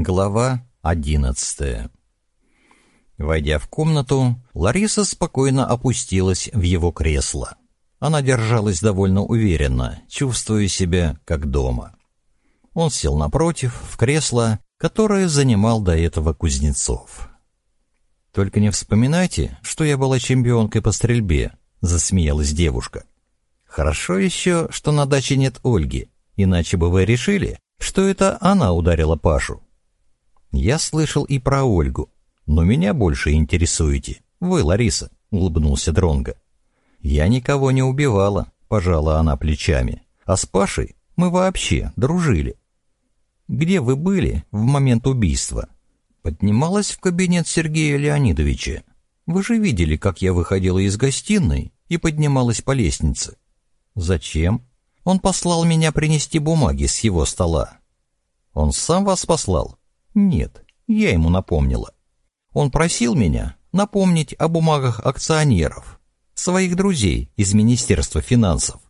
Глава одиннадцатая Войдя в комнату, Лариса спокойно опустилась в его кресло. Она держалась довольно уверенно, чувствуя себя как дома. Он сел напротив, в кресло, которое занимал до этого Кузнецов. «Только не вспоминайте, что я была чемпионкой по стрельбе», — засмеялась девушка. «Хорошо еще, что на даче нет Ольги, иначе бы вы решили, что это она ударила Пашу. Я слышал и про Ольгу, но меня больше интересуете. Вы, Лариса, улыбнулся Дронга. Я никого не убивала, пожала она плечами. А с Пашей мы вообще дружили. Где вы были в момент убийства? Поднималась в кабинет Сергея Леонидовича. Вы же видели, как я выходила из гостиной и поднималась по лестнице. Зачем? Он послал меня принести бумаги с его стола. Он сам вас послал? Нет, я ему напомнила. Он просил меня напомнить о бумагах акционеров, своих друзей из Министерства финансов.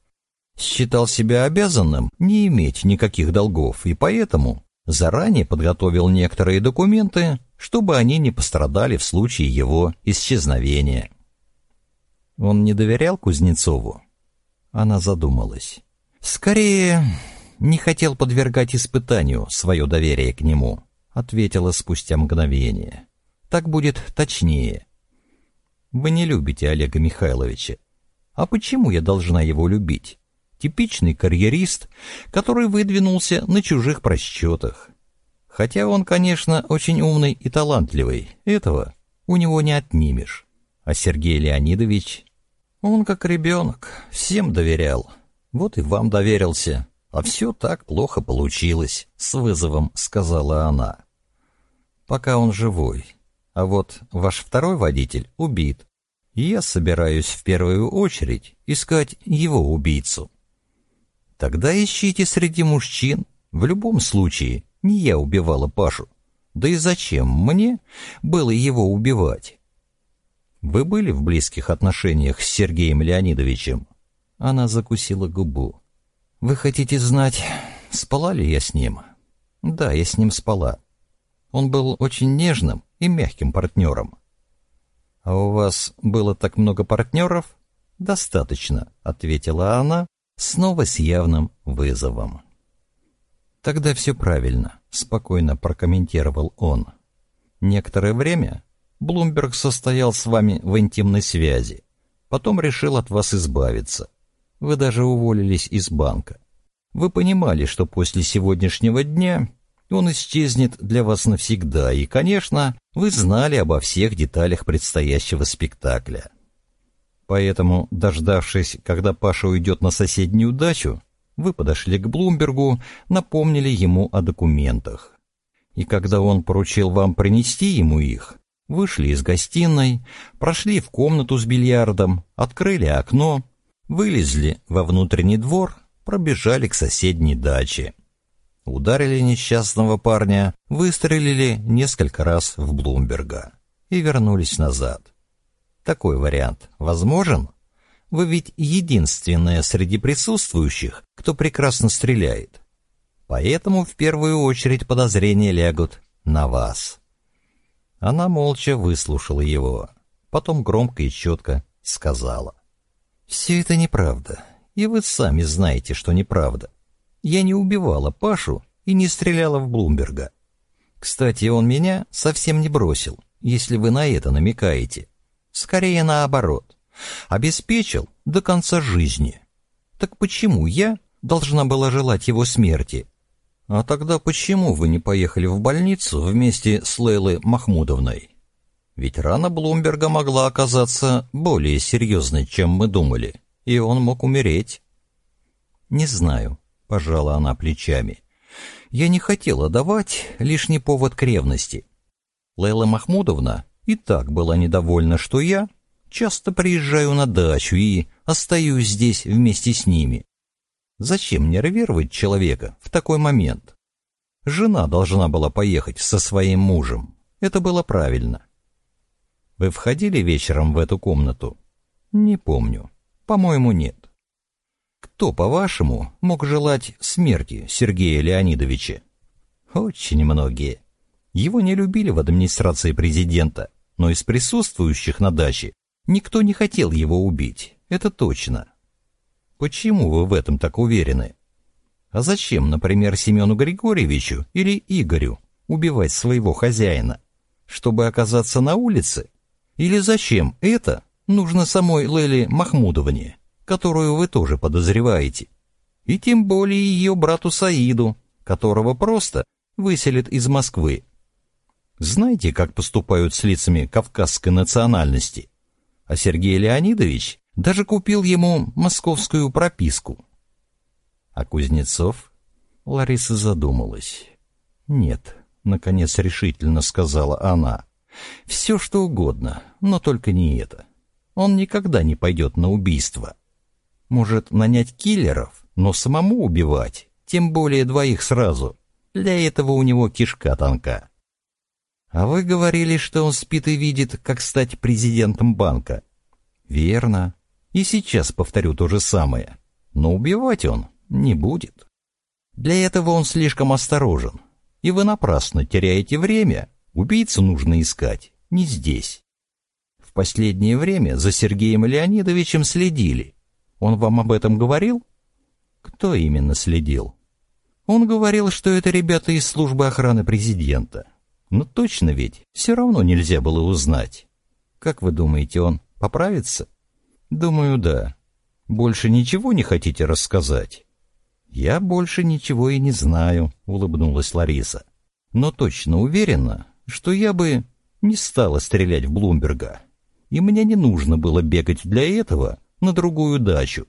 Считал себя обязанным не иметь никаких долгов, и поэтому заранее подготовил некоторые документы, чтобы они не пострадали в случае его исчезновения. Он не доверял Кузнецову? Она задумалась. Скорее, не хотел подвергать испытанию свое доверие к нему ответила спустя мгновение. Так будет точнее. Вы не любите Олега Михайловича. А почему я должна его любить? Типичный карьерист, который выдвинулся на чужих просчетах. Хотя он, конечно, очень умный и талантливый, этого у него не отнимешь. А Сергей Леонидович, он как ребенок, всем доверял. Вот и вам доверился. А все так плохо получилось, с вызовом сказала она пока он живой. А вот ваш второй водитель убит. Я собираюсь в первую очередь искать его убийцу. Тогда ищите среди мужчин. В любом случае, не я убивала Пашу. Да и зачем мне было его убивать? Вы были в близких отношениях с Сергеем Леонидовичем? Она закусила губу. Вы хотите знать, спала ли я с ним? Да, я с ним спала. Он был очень нежным и мягким партнером. «А у вас было так много партнеров?» «Достаточно», — ответила она, снова с явным вызовом. «Тогда все правильно», — спокойно прокомментировал он. «Некоторое время Блумберг состоял с вами в интимной связи, потом решил от вас избавиться. Вы даже уволились из банка. Вы понимали, что после сегодняшнего дня он исчезнет для вас навсегда, и, конечно, вы знали обо всех деталях предстоящего спектакля. Поэтому, дождавшись, когда Паша уйдет на соседнюю дачу, вы подошли к Блумбергу, напомнили ему о документах. И когда он поручил вам принести ему их, вышли из гостиной, прошли в комнату с бильярдом, открыли окно, вылезли во внутренний двор, пробежали к соседней даче ударили несчастного парня, выстрелили несколько раз в Блумберга и вернулись назад. Такой вариант возможен? Вы ведь единственная среди присутствующих, кто прекрасно стреляет. Поэтому в первую очередь подозрения лягут на вас. Она молча выслушала его, потом громко и четко сказала. «Все это неправда, и вы сами знаете, что неправда. Я не убивала Пашу и не стреляла в Блумберга. Кстати, он меня совсем не бросил, если вы на это намекаете. Скорее наоборот. Обеспечил до конца жизни. Так почему я должна была желать его смерти? А тогда почему вы не поехали в больницу вместе с Лейлой Махмудовной? Ведь рана Блумберга могла оказаться более серьезной, чем мы думали, и он мог умереть. Не знаю, пожала она плечами. Я не хотела давать лишний повод к ревности. Лейла Махмудовна и так была недовольна, что я часто приезжаю на дачу и остаюсь здесь вместе с ними. Зачем нервировать человека в такой момент? Жена должна была поехать со своим мужем. Это было правильно. Вы входили вечером в эту комнату? Не помню. По-моему, нет. Кто, по-вашему, мог желать смерти Сергея Леонидовича? Очень многие. Его не любили в администрации президента, но из присутствующих на даче никто не хотел его убить, это точно. Почему вы в этом так уверены? А зачем, например, Семену Григорьевичу или Игорю убивать своего хозяина? Чтобы оказаться на улице? Или зачем это нужно самой Лели Махмудовне, которую вы тоже подозреваете? И тем более ее брату Саиду, которого просто выселят из Москвы. Знаете, как поступают с лицами кавказской национальности? А Сергей Леонидович даже купил ему московскую прописку. А Кузнецов? Лариса задумалась. Нет, наконец решительно сказала она. Все что угодно, но только не это. Он никогда не пойдет на убийство. Может, нанять киллеров, но самому убивать, тем более двоих сразу. Для этого у него кишка тонка. А вы говорили, что он спит и видит, как стать президентом банка. Верно. И сейчас повторю то же самое. Но убивать он не будет. Для этого он слишком осторожен. И вы напрасно теряете время. Убийцу нужно искать не здесь. В последнее время за Сергеем Леонидовичем следили. Он вам об этом говорил? Кто именно следил? Он говорил, что это ребята из службы охраны президента. Но точно ведь все равно нельзя было узнать. Как вы думаете, он поправится? Думаю, да. Больше ничего не хотите рассказать? «Я больше ничего и не знаю», — улыбнулась Лариса. «Но точно уверена, что я бы не стала стрелять в Блумберга. И мне не нужно было бегать для этого на другую дачу.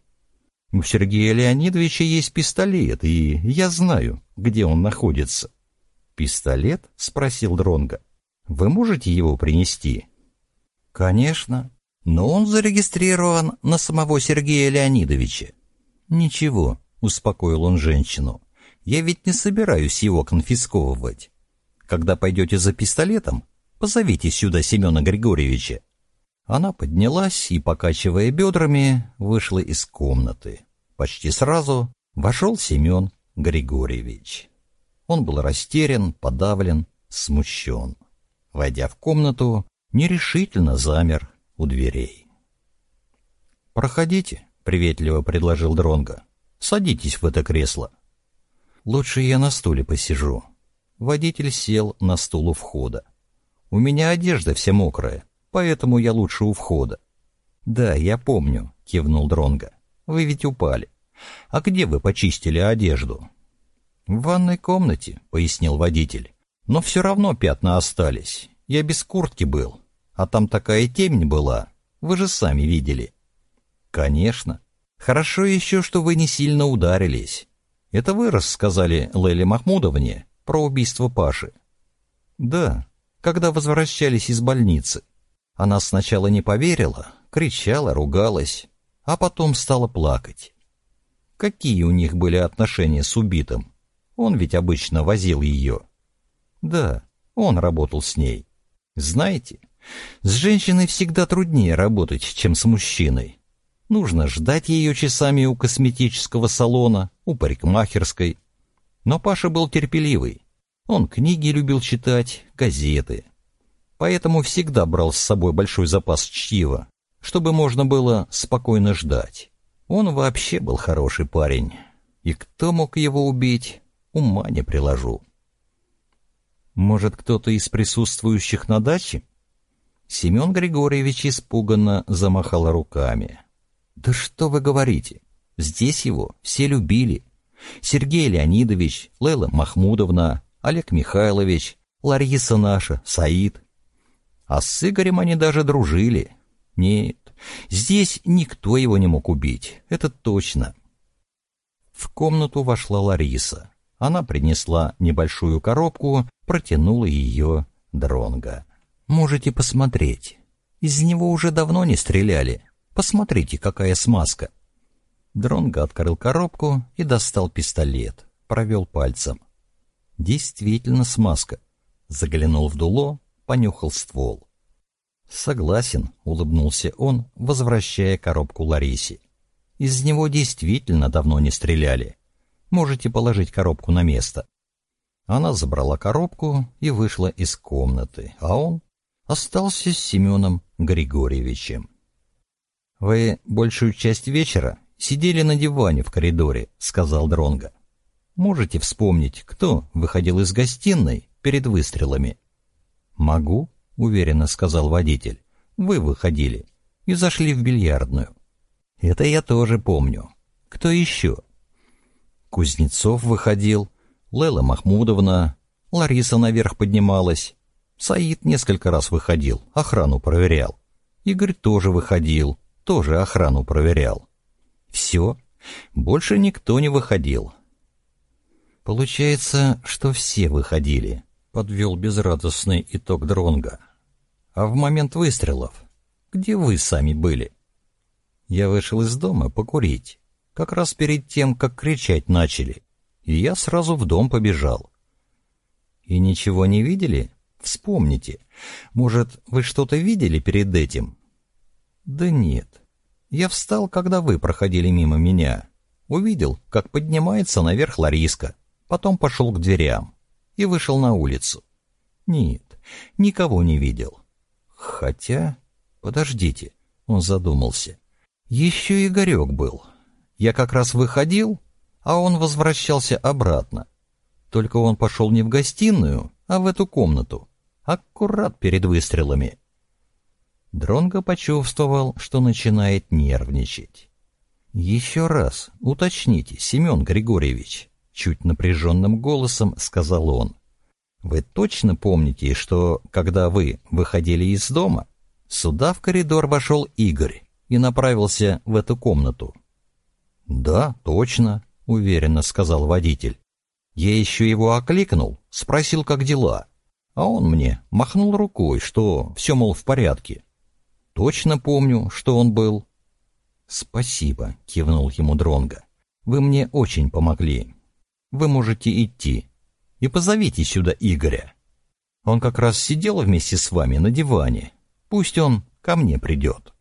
У Сергея Леонидовича есть пистолет, и я знаю, где он находится». «Пистолет?» — спросил Дронга. «Вы можете его принести?» «Конечно. Но он зарегистрирован на самого Сергея Леонидовича». «Ничего, — успокоил он женщину. «Я ведь не собираюсь его конфисковывать. Когда пойдете за пистолетом, позовите сюда Семена Григорьевича». Она поднялась и, покачивая бедрами, вышла из комнаты. Почти сразу вошел Семен Григорьевич. Он был растерян, подавлен, смущен. Войдя в комнату, нерешительно замер у дверей. «Проходите», — приветливо предложил Дронго. Садитесь в это кресло. Лучше я на стуле посижу. Водитель сел на стул у входа. У меня одежда вся мокрая, поэтому я лучше у входа. Да, я помню, кивнул Дронга. Вы ведь упали. А где вы почистили одежду? В ванной комнате, пояснил водитель. Но все равно пятна остались. Я без куртки был. А там такая темень была. Вы же сами видели. Конечно. Хорошо еще, что вы не сильно ударились. Это вы рассказали Леле Махмудовне про убийство Паши? Да, когда возвращались из больницы. Она сначала не поверила, кричала, ругалась, а потом стала плакать. Какие у них были отношения с убитым? Он ведь обычно возил ее. Да, он работал с ней. Знаете, с женщиной всегда труднее работать, чем с мужчиной. Нужно ждать ее часами у косметического салона, у парикмахерской. Но Паша был терпеливый. Он книги любил читать, газеты. Поэтому всегда брал с собой большой запас чтива, чтобы можно было спокойно ждать. Он вообще был хороший парень. И кто мог его убить, ума не приложу. Может, кто-то из присутствующих на даче? Семен Григорьевич испуганно замахал руками. «Да что вы говорите? Здесь его все любили. Сергей Леонидович, Лейла Махмудовна, Олег Михайлович, Лариса наша, Саид. А с Игорем они даже дружили. Нет, здесь никто его не мог убить, это точно». В комнату вошла Лариса. Она принесла небольшую коробку, протянула ее Дронго. «Можете посмотреть. Из него уже давно не стреляли. Посмотрите, какая смазка. Дронго открыл коробку и достал пистолет. Провел пальцем. Действительно смазка. Заглянул в дуло, понюхал ствол. «Согласен», — улыбнулся он, возвращая коробку Ларисе. «Из него действительно давно не стреляли. Можете положить коробку на место». Она забрала коробку и вышла из комнаты, а он остался с Семеном Григорьевичем. «Вы большую часть вечера сидели на диване в коридоре», — сказал Дронга. «Можете вспомнить, кто выходил из гостиной перед выстрелами?» «Могу», — уверенно сказал водитель. «Вы выходили и зашли в бильярдную». «Это я тоже помню. Кто еще?» Кузнецов выходил, Лела Махмудовна, Лариса наверх поднималась. Саид несколько раз выходил, охрану проверял. Игорь тоже выходил, тоже охрану проверял. Все, больше никто не выходил. Получается, что все выходили, подвел безрадостный итог Дронга. А в момент выстрелов, где вы сами были? Я вышел из дома покурить, как раз перед тем, как кричать начали, и я сразу в дом побежал. И ничего не видели? Вспомните. Может, вы что-то видели перед этим? Да нет. Я встал, когда вы проходили мимо меня. Увидел, как поднимается наверх Лариска. Потом пошел к дверям. И вышел на улицу. Нет, никого не видел. Хотя... Подождите, он задумался. Еще Игорек был. Я как раз выходил, а он возвращался обратно. Только он пошел не в гостиную, а в эту комнату. Аккурат перед выстрелами. Дронго почувствовал, что начинает нервничать. «Еще раз уточните, Семен Григорьевич», — чуть напряженным голосом сказал он. «Вы точно помните, что, когда вы выходили из дома, сюда в коридор вошел Игорь и направился в эту комнату?» «Да, точно», — уверенно сказал водитель. «Я еще его окликнул, спросил, как дела, а он мне махнул рукой, что все, мол, в порядке». Точно помню, что он был. Спасибо, кивнул ему Дронга. Вы мне очень помогли. Вы можете идти. И позовите сюда Игоря. Он как раз сидел вместе с вами на диване. Пусть он ко мне придет.